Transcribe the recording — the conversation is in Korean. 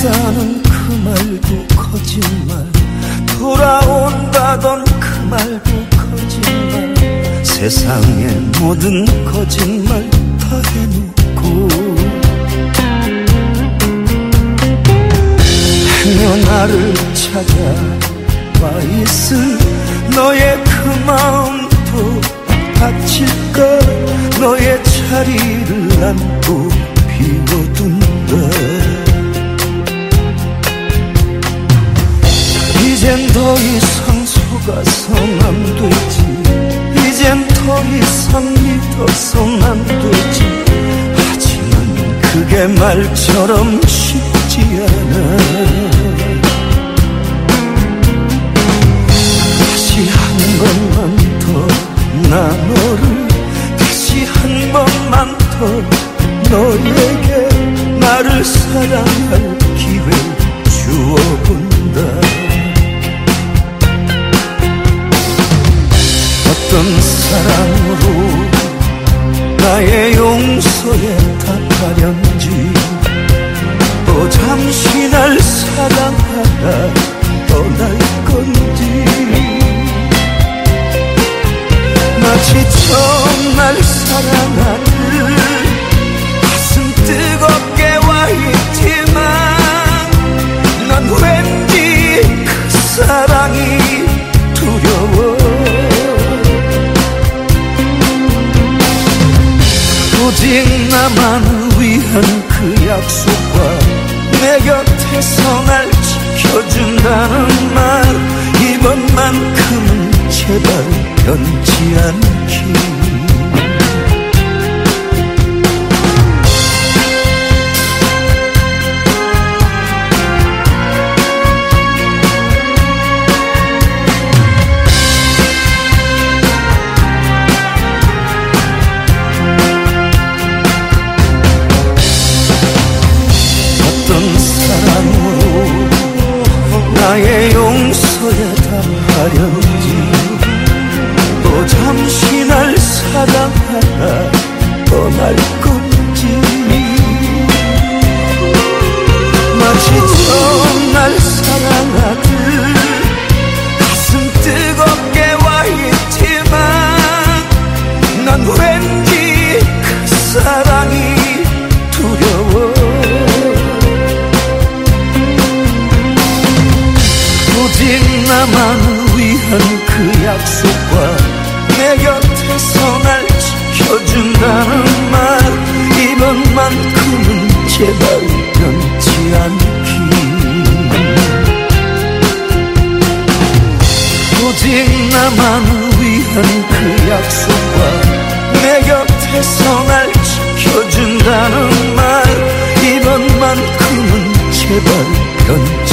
간다는 그 말도 거짓말. 돌아온다던 그 말도 거짓말. 세상의 모든 거짓말 다 해놓고. 행여 나를 찾아와 있을 너의 그 마음도 바칠까 너의 자리를 안고. 속아선 안 되지. 이젠 더 이상 믿어선 안 되지. 하지만 그게 말처럼 쉽지 않아. 다시 한 번만 더 나 너를 다시 한 번만 더 너에게 나를 사랑할 기회 주어본다 어떤 사랑으로 나의 용서에 답하련지. 또 잠시 날 사랑하다 떠날 건지. 마치 처음 날 사랑하 위한 그 약속과 내 곁에서 날 지켜준다는 말. 이번만큼은 제발 변치 않기 나의 용서에 답하련지 또 잠시 날 사랑하다 떠날 건지 위한 그 약속과 내 곁에서 날 지켜준다는 말. 이번만큼은 제발 변치 않기. 오직 나만 위한 그 약속과 내 곁에서 날 지켜준다는 말. 이번만큼은 제발 변치